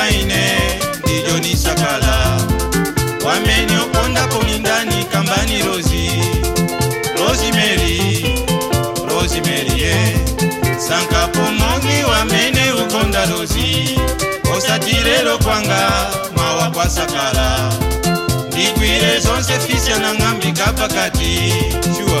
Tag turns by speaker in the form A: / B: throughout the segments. A: vaine dijoni shakala wamene okonda kunindani kambani rozi rosimeri rosimeri ye sankapomongi wamene ukonda rozi osatirelo kwanga mawa kwa sakala ndikwire zonse fisya na ng'ambi kapakati shuwa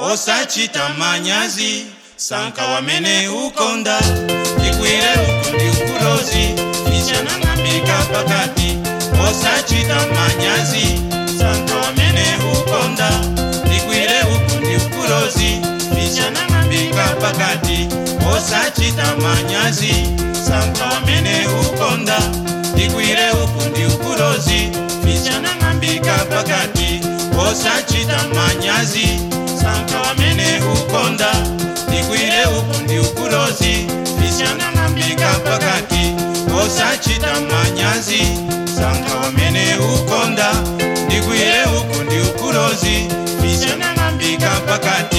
A: osachita manyazi sanka wamene ukonda ikwire ukundi ukurozi ichananamika pakati osachita manyazi sanka wamene ukonda ikwire ukundi ukurozi ichananamika pakati osachita manyazi sanka wamene ukonda ikwire ukundi ukurozi ichananamika pakati osachita manyazi sanka vanga vamene kukonda ndikwire uku ndi ukurozi misiana mambika pakati osachita manyazi sanga vamene kukonda ndikwire uku ndi ukurozi misiana mambika pakati